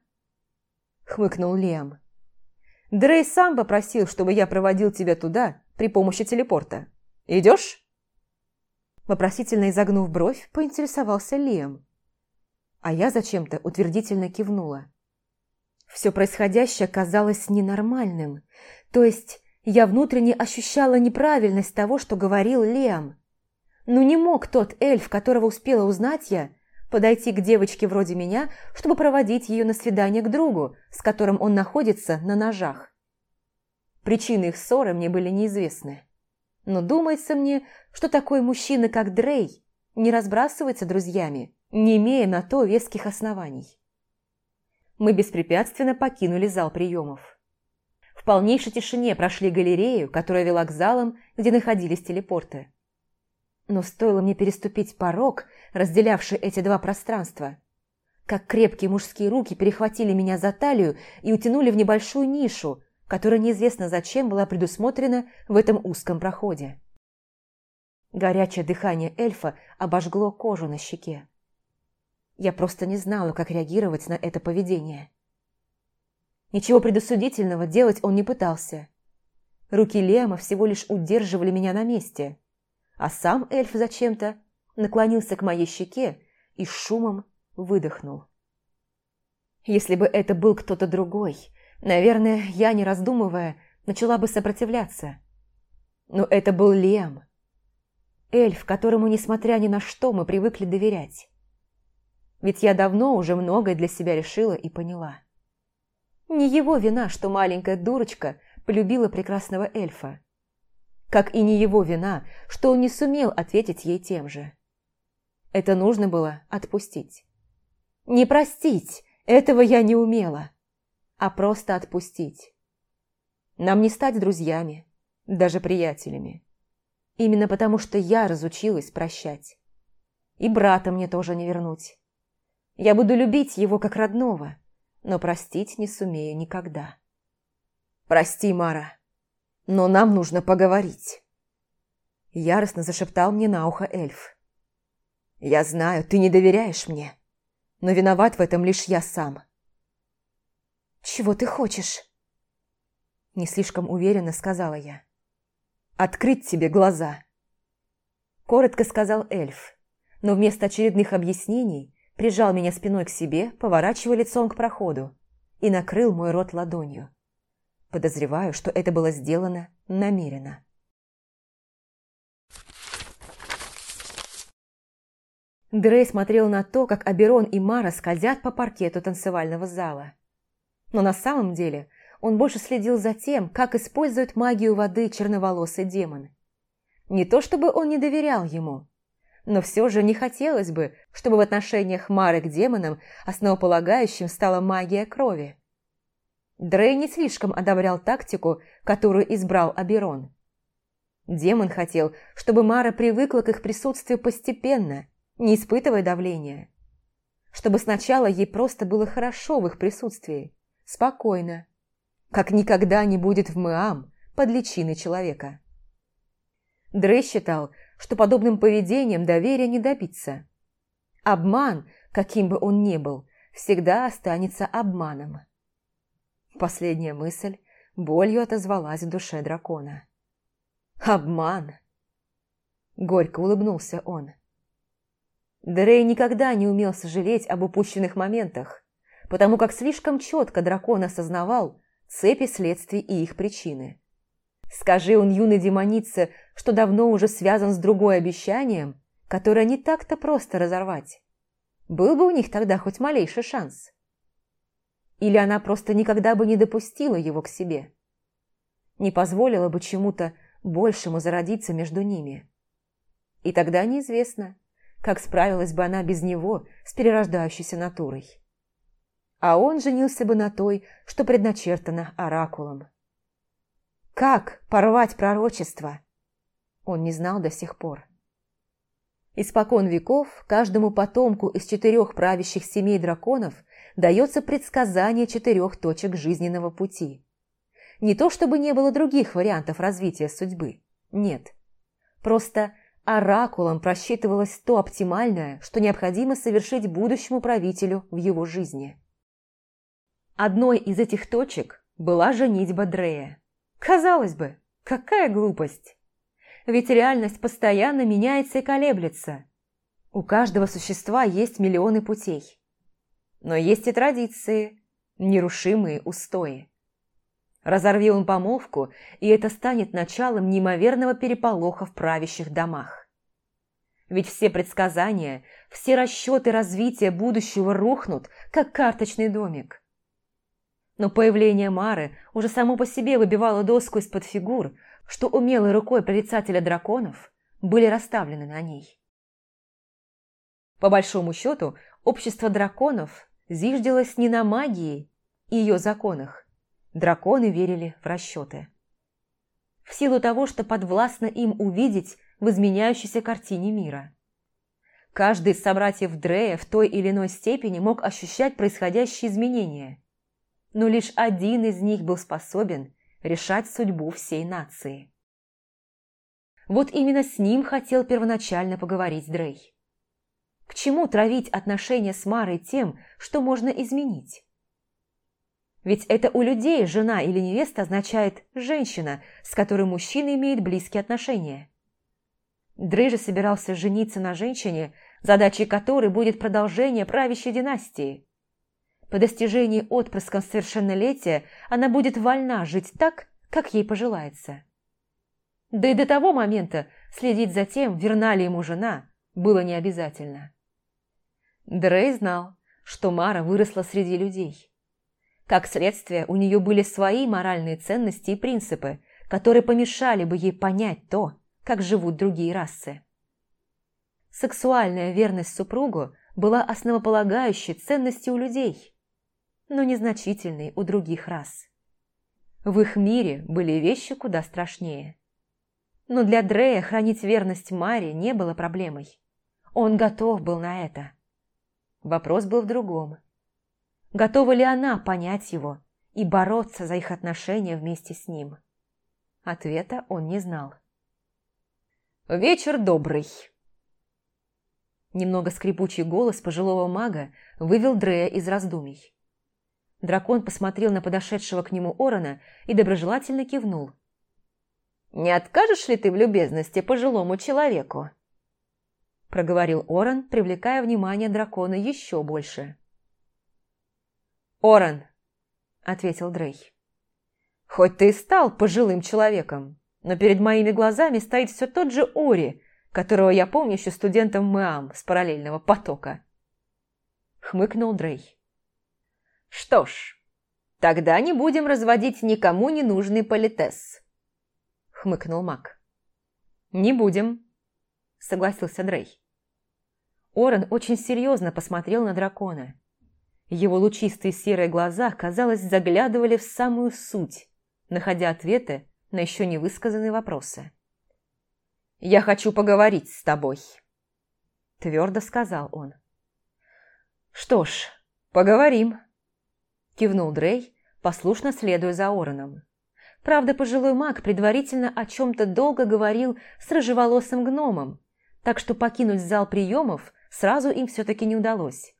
— хмыкнул Лиам. «Дрей сам попросил, чтобы я проводил тебя туда при помощи телепорта. Идешь?» Вопросительно изогнув бровь, поинтересовался Лиам. А я зачем-то утвердительно кивнула. Все происходящее казалось ненормальным, то есть я внутренне ощущала неправильность того, что говорил Лиам. Ну не мог тот эльф, которого успела узнать я, подойти к девочке вроде меня, чтобы проводить ее на свидание к другу, с которым он находится на ножах. Причины их ссоры мне были неизвестны. Но думается мне, что такой мужчина, как Дрей, не разбрасывается друзьями, не имея на то веских оснований. Мы беспрепятственно покинули зал приемов. В полнейшей тишине прошли галерею, которая вела к залам, где находились телепорты. Но стоило мне переступить порог, разделявший эти два пространства, как крепкие мужские руки перехватили меня за талию и утянули в небольшую нишу, которая неизвестно зачем была предусмотрена в этом узком проходе. Горячее дыхание эльфа обожгло кожу на щеке. Я просто не знала, как реагировать на это поведение. Ничего предосудительного делать он не пытался. Руки Лема всего лишь удерживали меня на месте, а сам эльф зачем-то наклонился к моей щеке и шумом выдохнул. Если бы это был кто-то другой, наверное, я, не раздумывая, начала бы сопротивляться. Но это был Лем. Эльф, которому, несмотря ни на что, мы привыкли доверять. Ведь я давно уже многое для себя решила и поняла. Не его вина, что маленькая дурочка полюбила прекрасного эльфа. Как и не его вина, что он не сумел ответить ей тем же. Это нужно было отпустить. Не простить, этого я не умела, а просто отпустить. Нам не стать друзьями, даже приятелями. Именно потому, что я разучилась прощать. И брата мне тоже не вернуть. Я буду любить его как родного, но простить не сумею никогда. «Прости, Мара, но нам нужно поговорить», – яростно зашептал мне на ухо эльф. «Я знаю, ты не доверяешь мне, но виноват в этом лишь я сам». «Чего ты хочешь?» Не слишком уверенно сказала я. «Открыть тебе глаза», – коротко сказал эльф, но вместо очередных объяснений прижал меня спиной к себе, поворачивая лицом к проходу, и накрыл мой рот ладонью. Подозреваю, что это было сделано намеренно. Дрей смотрел на то, как Аберон и Мара скользят по паркету танцевального зала. Но на самом деле он больше следил за тем, как использует магию воды черноволосый демон. Не то чтобы он не доверял ему, но все же не хотелось бы, чтобы в отношениях Мары к демонам основополагающим стала магия крови. Дрей не слишком одобрял тактику, которую избрал Аберон. Демон хотел, чтобы Мара привыкла к их присутствию постепенно, не испытывая давления. Чтобы сначала ей просто было хорошо в их присутствии, спокойно, как никогда не будет в Мэам под личиной человека. Дрей считал, что подобным поведением доверия не добиться. Обман, каким бы он ни был, всегда останется обманом. Последняя мысль болью отозвалась в душе дракона. «Обман!» Горько улыбнулся он. Дрей никогда не умел сожалеть об упущенных моментах, потому как слишком четко дракон осознавал цепи следствий и их причины. Скажи он юной демонице, что давно уже связан с другой обещанием, которое не так-то просто разорвать. Был бы у них тогда хоть малейший шанс. Или она просто никогда бы не допустила его к себе. Не позволила бы чему-то большему зародиться между ними. И тогда неизвестно, как справилась бы она без него с перерождающейся натурой. А он женился бы на той, что предначертано оракулом. Как порвать пророчество? Он не знал до сих пор. Испокон веков каждому потомку из четырех правящих семей драконов дается предсказание четырех точек жизненного пути. Не то чтобы не было других вариантов развития судьбы, нет. Просто оракулом просчитывалось то оптимальное, что необходимо совершить будущему правителю в его жизни. Одной из этих точек была женитьба Дрея. Казалось бы, какая глупость! Ведь реальность постоянно меняется и колеблется. У каждого существа есть миллионы путей. Но есть и традиции, нерушимые устои. Разорви он помолвку, и это станет началом неимоверного переполоха в правящих домах. Ведь все предсказания, все расчеты развития будущего рухнут, как карточный домик но появление Мары уже само по себе выбивало доску из-под фигур, что умелой рукой прорицателя драконов были расставлены на ней. По большому счету, общество драконов зиждилось не на магии и ее законах. Драконы верили в расчеты. В силу того, что подвластно им увидеть в изменяющейся картине мира. Каждый из собратьев Дрея в той или иной степени мог ощущать происходящие изменения, но лишь один из них был способен решать судьбу всей нации. Вот именно с ним хотел первоначально поговорить Дрей. К чему травить отношения с Марой тем, что можно изменить? Ведь это у людей жена или невеста означает «женщина», с которой мужчина имеет близкие отношения. Дрей же собирался жениться на женщине, задачей которой будет продолжение правящей династии. По достижении отпрыском совершеннолетия она будет вольна жить так, как ей пожелается. Да и до того момента следить за тем, верна ли ему жена, было не обязательно. Дрей знал, что Мара выросла среди людей. Как следствие, у нее были свои моральные ценности и принципы, которые помешали бы ей понять то, как живут другие расы. Сексуальная верность супругу была основополагающей ценностью у людей, но незначительной у других рас. В их мире были вещи куда страшнее. Но для Дрея хранить верность Маре не было проблемой. Он готов был на это. Вопрос был в другом. Готова ли она понять его и бороться за их отношения вместе с ним? Ответа он не знал. «Вечер добрый!» Немного скрипучий голос пожилого мага вывел Дрея из раздумий. Дракон посмотрел на подошедшего к нему Орона и доброжелательно кивнул. «Не откажешь ли ты в любезности пожилому человеку?» проговорил Оран, привлекая внимание дракона еще больше. «Оран!» – ответил Дрей. «Хоть ты и стал пожилым человеком, но перед моими глазами стоит все тот же Ори, которого я помню еще студентом МЭАМ с параллельного потока». Хмыкнул Дрей. «Что ж, тогда не будем разводить никому ненужный политес», – хмыкнул маг. «Не будем», – согласился Дрей. Орен очень серьезно посмотрел на дракона. Его лучистые серые глаза, казалось, заглядывали в самую суть, находя ответы на еще не высказанные вопросы. «Я хочу поговорить с тобой», – твердо сказал он. «Что ж, поговорим», – кивнул Дрей, послушно следуя за Ороном. Правда, пожилой маг предварительно о чем-то долго говорил с рыжеволосым гномом, так что покинуть зал приемов сразу им все-таки не удалось.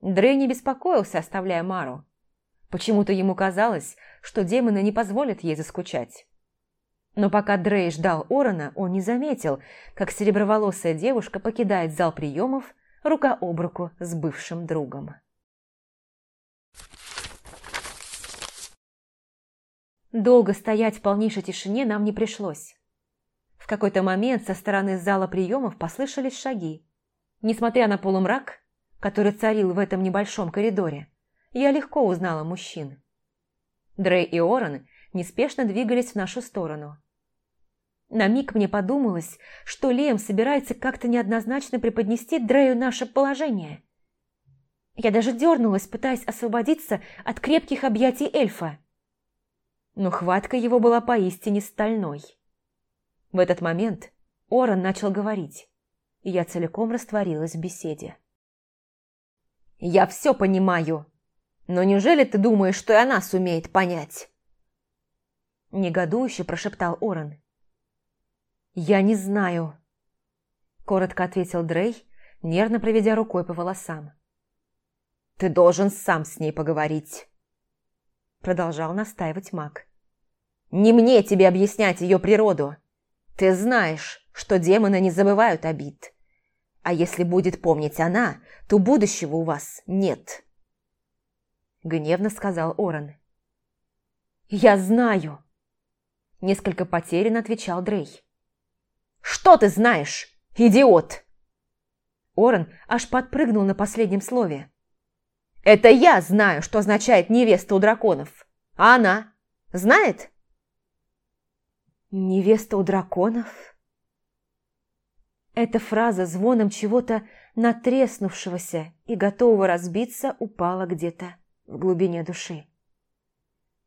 Дрей не беспокоился, оставляя Мару. Почему-то ему казалось, что демоны не позволят ей заскучать. Но пока Дрей ждал Орона, он не заметил, как сереброволосая девушка покидает зал приемов рука об руку с бывшим другом. Долго стоять в полнейшей тишине нам не пришлось. В какой-то момент со стороны зала приемов послышались шаги. Несмотря на полумрак, который царил в этом небольшом коридоре, я легко узнала мужчин. Дрей и Орен неспешно двигались в нашу сторону. На миг мне подумалось, что Лем собирается как-то неоднозначно преподнести Дрею наше положение. Я даже дернулась, пытаясь освободиться от крепких объятий эльфа. Но хватка его была поистине стальной. В этот момент Оран начал говорить и я целиком растворилась в беседе. «Я все понимаю, но неужели ты думаешь, что и она сумеет понять?» Негодующе прошептал Орен. «Я не знаю», – коротко ответил Дрей, нервно проведя рукой по волосам. «Ты должен сам с ней поговорить», – продолжал настаивать маг. «Не мне тебе объяснять ее природу. Ты знаешь, что демоны не забывают обид. А если будет помнить она, то будущего у вас нет. Гневно сказал Оран. «Я знаю!» Несколько потерян отвечал Дрей. «Что ты знаешь, идиот?» Оран аж подпрыгнул на последнем слове. «Это я знаю, что означает невеста у драконов. А она знает?» «Невеста у драконов?» Эта фраза звоном чего-то натреснувшегося и готового разбиться упала где-то в глубине души.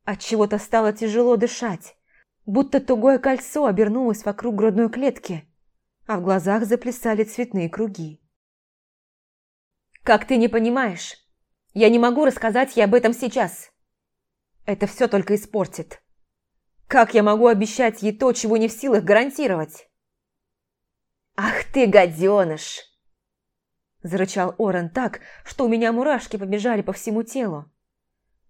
От чего-то стало тяжело дышать, будто тугое кольцо обернулось вокруг грудной клетки, а в глазах заплясали цветные круги. «Как ты не понимаешь? Я не могу рассказать ей об этом сейчас. Это все только испортит. Как я могу обещать ей то, чего не в силах гарантировать?» «Ах ты, гаденыш!» Зарычал Орен так, что у меня мурашки побежали по всему телу.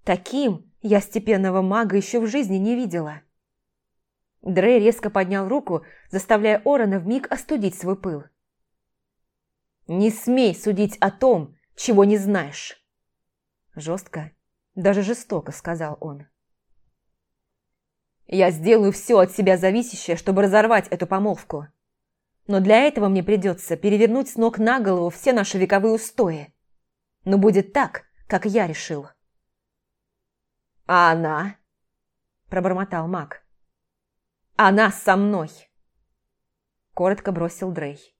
Таким я степенного мага еще в жизни не видела. Дрей резко поднял руку, заставляя Орена вмиг остудить свой пыл. «Не смей судить о том, чего не знаешь!» Жестко, даже жестоко сказал он. «Я сделаю все от себя зависящее, чтобы разорвать эту помолвку. Но для этого мне придется перевернуть с ног на голову все наши вековые устои. Но будет так, как я решил». «А она?» – пробормотал маг. «Она со мной!» Коротко бросил Дрей.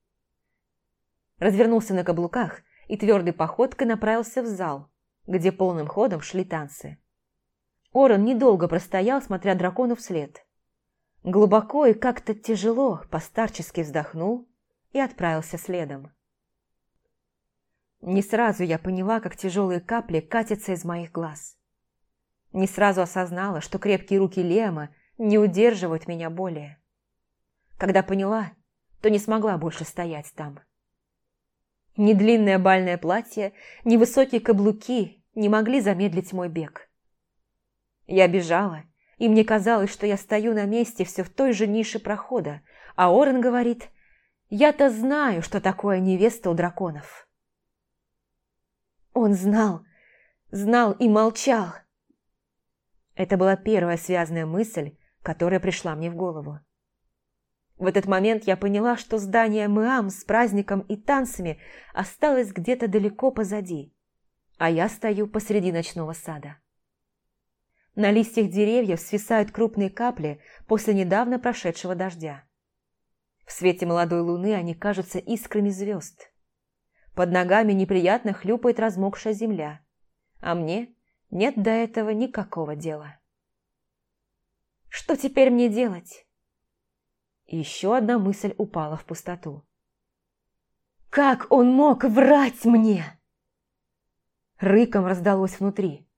Развернулся на каблуках и твердой походкой направился в зал, где полным ходом шли танцы. Орон недолго простоял, смотря дракону вслед. Глубоко и как-то тяжело постарчески вздохнул и отправился следом. Не сразу я поняла, как тяжелые капли катятся из моих глаз. Не сразу осознала, что крепкие руки Лема не удерживают меня более. Когда поняла, то не смогла больше стоять там. Ни длинное бальное платье, ни высокие каблуки не могли замедлить мой бег. Я бежала, и мне казалось, что я стою на месте все в той же нише прохода, а Орен говорит, «Я-то знаю, что такое невеста у драконов». Он знал, знал и молчал. Это была первая связанная мысль, которая пришла мне в голову. В этот момент я поняла, что здание Мэам с праздником и танцами осталось где-то далеко позади, а я стою посреди ночного сада. На листьях деревьев свисают крупные капли после недавно прошедшего дождя. В свете молодой луны они кажутся искрами звезд. Под ногами неприятно хлюпает размокшая земля, а мне нет до этого никакого дела. Что теперь мне делать? Еще одна мысль упала в пустоту. Как он мог врать мне? Рыком раздалось внутри.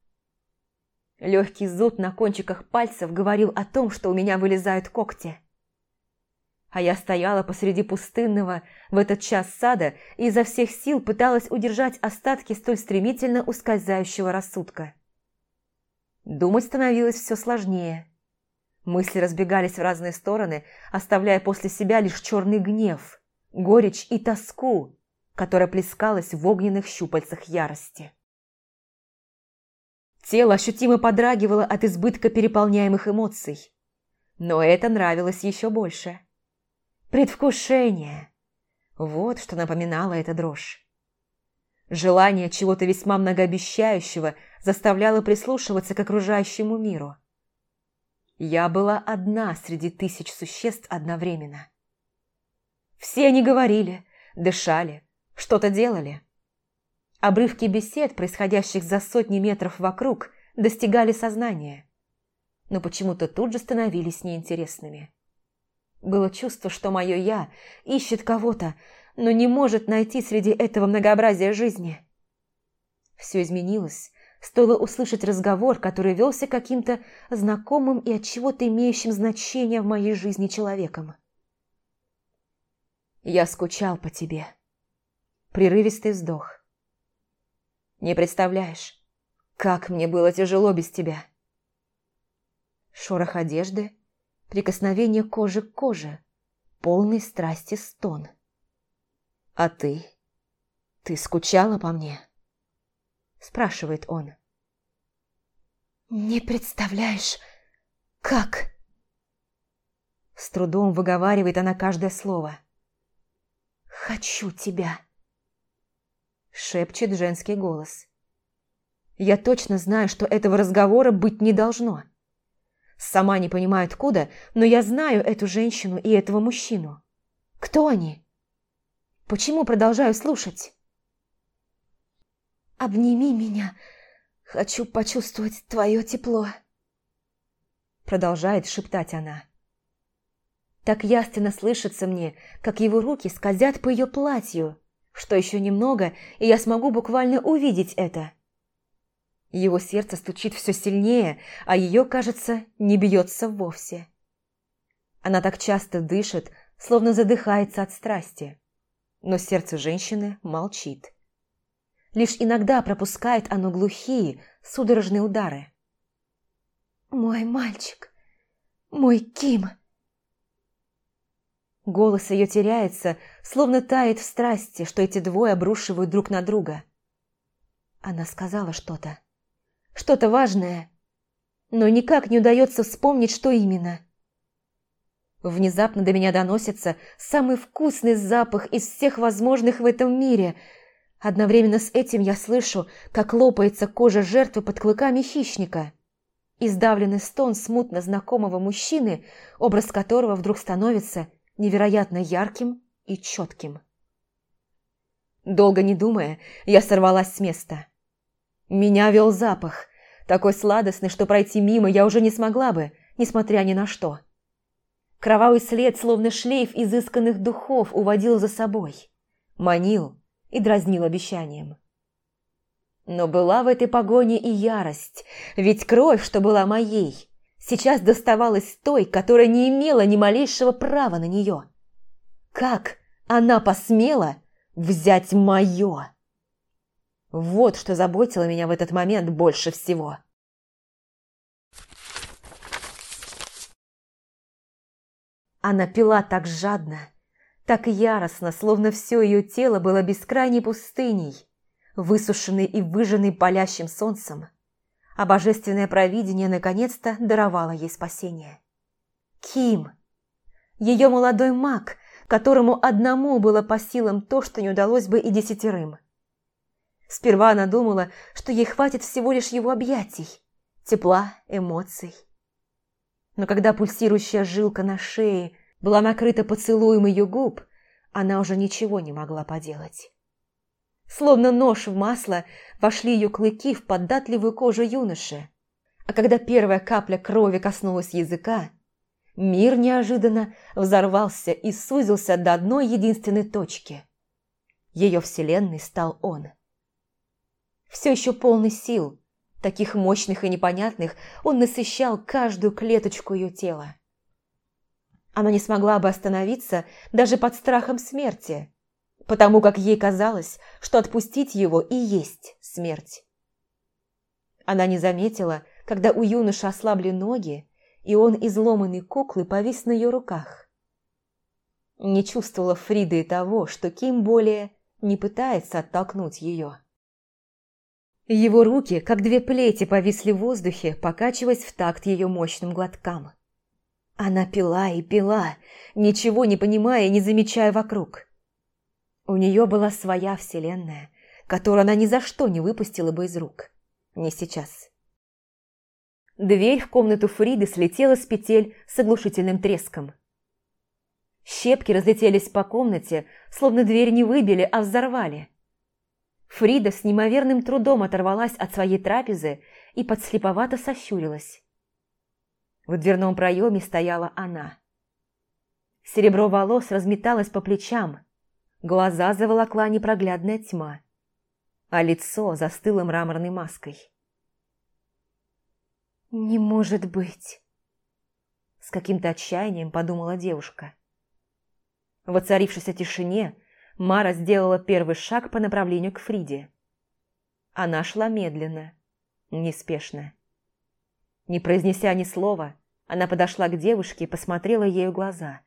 Легкий зуд на кончиках пальцев говорил о том, что у меня вылезают когти. А я стояла посреди пустынного в этот час сада и изо всех сил пыталась удержать остатки столь стремительно ускользающего рассудка. Думать становилось все сложнее. Мысли разбегались в разные стороны, оставляя после себя лишь черный гнев, горечь и тоску, которая плескалась в огненных щупальцах ярости. Тело ощутимо подрагивало от избытка переполняемых эмоций. Но это нравилось еще больше. Предвкушение. Вот что напоминала эта дрожь. Желание чего-то весьма многообещающего заставляло прислушиваться к окружающему миру. Я была одна среди тысяч существ одновременно. Все они говорили, дышали, что-то делали. Обрывки бесед, происходящих за сотни метров вокруг, достигали сознания, но почему-то тут же становились неинтересными. Было чувство, что мое «я» ищет кого-то, но не может найти среди этого многообразия жизни. Все изменилось, стоило услышать разговор, который велся каким-то знакомым и от чего-то имеющим значение в моей жизни человеком. «Я скучал по тебе». Прерывистый вздох. «Не представляешь, как мне было тяжело без тебя». Шорох одежды, прикосновение кожи к коже, полный страсти стон. «А ты? Ты скучала по мне?» Спрашивает он. «Не представляешь, как?» С трудом выговаривает она каждое слово. «Хочу тебя!» Шепчет женский голос. Я точно знаю, что этого разговора быть не должно. Сама не понимаю откуда, но я знаю эту женщину и этого мужчину. Кто они? Почему продолжаю слушать? «Обними меня, хочу почувствовать твое тепло», продолжает шептать она. Так ясно слышится мне, как его руки скользят по ее платью, что еще немного, и я смогу буквально увидеть это. Его сердце стучит все сильнее, а ее, кажется, не бьется вовсе. Она так часто дышит, словно задыхается от страсти. Но сердце женщины молчит. Лишь иногда пропускает оно глухие, судорожные удары. «Мой мальчик! Мой Ким!» Голос ее теряется, словно тает в страсти, что эти двое обрушивают друг на друга. Она сказала что-то. Что-то важное. Но никак не удается вспомнить, что именно. Внезапно до меня доносится самый вкусный запах из всех возможных в этом мире. Одновременно с этим я слышу, как лопается кожа жертвы под клыками хищника. Издавленный стон смутно знакомого мужчины, образ которого вдруг становится невероятно ярким и четким. Долго не думая, я сорвалась с места. Меня вел запах, такой сладостный, что пройти мимо я уже не смогла бы, несмотря ни на что. Кровавый след, словно шлейф изысканных духов, уводил за собой, манил и дразнил обещанием. Но была в этой погоне и ярость, ведь кровь, что была моей, сейчас доставалась той, которая не имела ни малейшего права на нее. Как она посмела взять мое? Вот что заботило меня в этот момент больше всего. Она пила так жадно, так яростно, словно все ее тело было бескрайней пустыней, высушенной и выжженной палящим солнцем а божественное провидение наконец-то даровало ей спасение. Ким! Ее молодой маг, которому одному было по силам то, что не удалось бы и десятерым. Сперва она думала, что ей хватит всего лишь его объятий, тепла, эмоций. Но когда пульсирующая жилка на шее была накрыта поцелуем ее губ, она уже ничего не могла поделать. Словно нож в масло вошли ее клыки в податливую кожу юноши. А когда первая капля крови коснулась языка, мир неожиданно взорвался и сузился до одной единственной точки. Ее вселенной стал он. Все еще полный сил, таких мощных и непонятных, он насыщал каждую клеточку ее тела. Она не смогла бы остановиться даже под страхом смерти, потому как ей казалось, что отпустить его и есть смерть. Она не заметила, когда у юноши ослабли ноги, и он, изломанный куклы, повис на ее руках. Не чувствовала Фрида и того, что Ким более не пытается оттолкнуть ее. Его руки, как две плети, повисли в воздухе, покачиваясь в такт ее мощным глоткам. Она пила и пила, ничего не понимая и не замечая вокруг. У нее была своя вселенная, которую она ни за что не выпустила бы из рук. Не сейчас. Дверь в комнату Фриды слетела с петель с оглушительным треском. Щепки разлетелись по комнате, словно дверь не выбили, а взорвали. Фрида с неимоверным трудом оторвалась от своей трапезы и подслеповато сощурилась. В дверном проеме стояла она. Серебро волос разметалось по плечам, Глаза заволокла непроглядная тьма, а лицо застыло мраморной маской. «Не может быть!» С каким-то отчаянием подумала девушка. В оцарившейся тишине Мара сделала первый шаг по направлению к Фриде. Она шла медленно, неспешно. Не произнеся ни слова, она подошла к девушке и посмотрела ею глаза.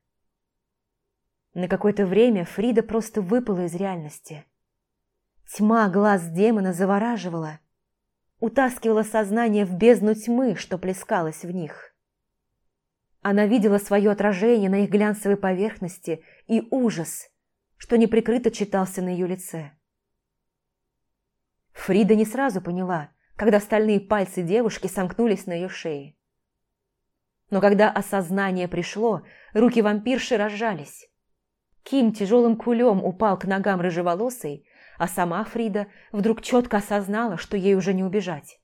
На какое-то время Фрида просто выпала из реальности. Тьма глаз демона завораживала, утаскивала сознание в бездну тьмы, что плескалось в них. Она видела свое отражение на их глянцевой поверхности и ужас, что неприкрыто читался на ее лице. Фрида не сразу поняла, когда стальные пальцы девушки сомкнулись на ее шее. Но когда осознание пришло, руки вампирши разжались. Ким тяжелым кулем упал к ногам рыжеволосой, а сама Фрида вдруг четко осознала, что ей уже не убежать.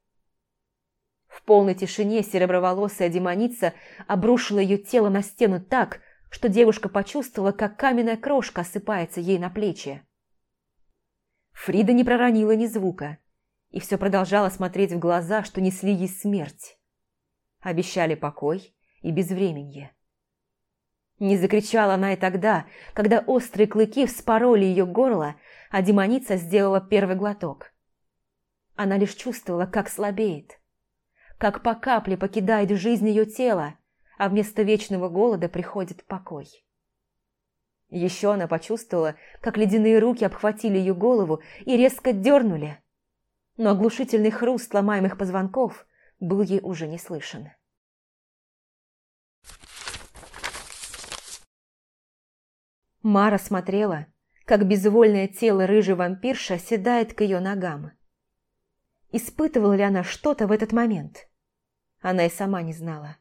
В полной тишине сереброволосая демоница обрушила ее тело на стену так, что девушка почувствовала, как каменная крошка осыпается ей на плечи. Фрида не проронила ни звука и все продолжала смотреть в глаза, что несли ей смерть. Обещали покой и безвременье. Не закричала она и тогда, когда острые клыки вспороли ее горло, а демоница сделала первый глоток. Она лишь чувствовала, как слабеет, как по капле покидает жизнь ее тело, а вместо вечного голода приходит покой. Еще она почувствовала, как ледяные руки обхватили ее голову и резко дернули, но оглушительный хруст ломаемых позвонков был ей уже не слышен. Мара смотрела, как безвольное тело рыжей вампирши оседает к ее ногам. Испытывала ли она что-то в этот момент? Она и сама не знала.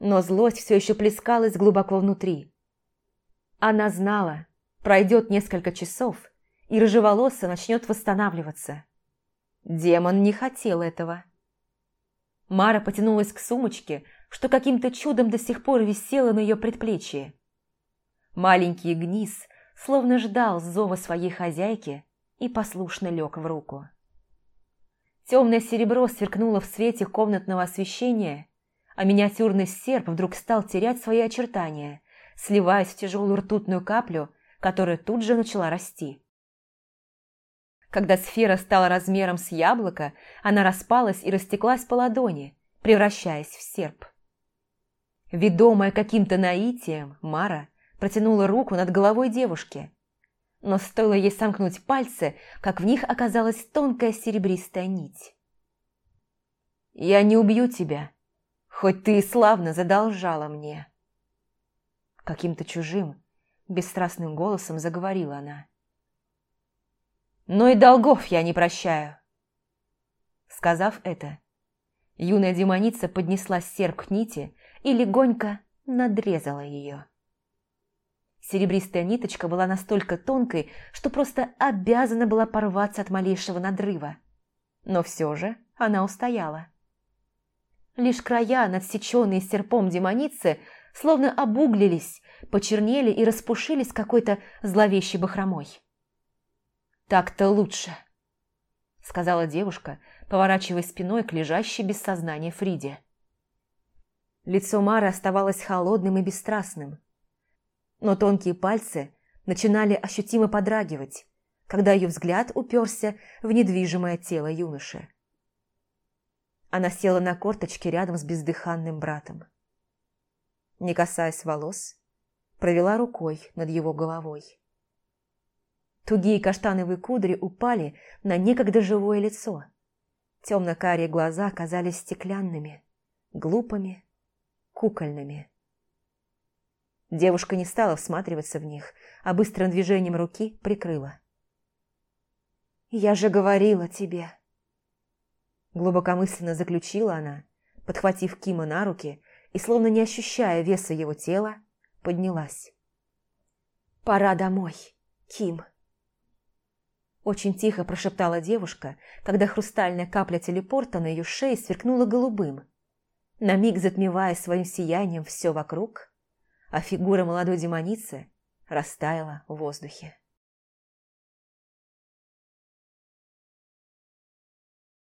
Но злость все еще плескалась глубоко внутри. Она знала, пройдет несколько часов, и рыжеволоса начнет восстанавливаться. Демон не хотел этого. Мара потянулась к сумочке, что каким-то чудом до сих пор висела на ее предплечье. Маленький гниз словно ждал зова своей хозяйки и послушно лег в руку. Темное серебро сверкнуло в свете комнатного освещения, а миниатюрный серп вдруг стал терять свои очертания, сливаясь в тяжелую ртутную каплю, которая тут же начала расти. Когда сфера стала размером с яблоко, она распалась и растеклась по ладони, превращаясь в серп. Ведомая каким-то наитием, Мара протянула руку над головой девушки. Но стоило ей сомкнуть пальцы, как в них оказалась тонкая серебристая нить. «Я не убью тебя, хоть ты и славно задолжала мне». Каким-то чужим, бесстрастным голосом заговорила она. «Но и долгов я не прощаю». Сказав это, юная демоница поднесла серп к нити и легонько надрезала ее. Серебристая ниточка была настолько тонкой, что просто обязана была порваться от малейшего надрыва. Но все же она устояла. Лишь края, надсеченные серпом демоницы, словно обуглились, почернели и распушились какой-то зловещей бахромой. «Так-то лучше», — сказала девушка, поворачивая спиной к лежащей без сознания Фриде. Лицо Мары оставалось холодным и бесстрастным но тонкие пальцы начинали ощутимо подрагивать, когда ее взгляд уперся в недвижимое тело юноши. Она села на корточки рядом с бездыханным братом. Не касаясь волос, провела рукой над его головой. Тугие каштановые кудри упали на некогда живое лицо. Темно-карие глаза казались стеклянными, глупыми, кукольными. Девушка не стала всматриваться в них, а быстрым движением руки прикрыла. «Я же говорила тебе!» Глубокомысленно заключила она, подхватив Кима на руки и, словно не ощущая веса его тела, поднялась. «Пора домой, Ким!» Очень тихо прошептала девушка, когда хрустальная капля телепорта на ее шее сверкнула голубым, на миг затмевая своим сиянием все вокруг а фигура молодой демоницы растаяла в воздухе.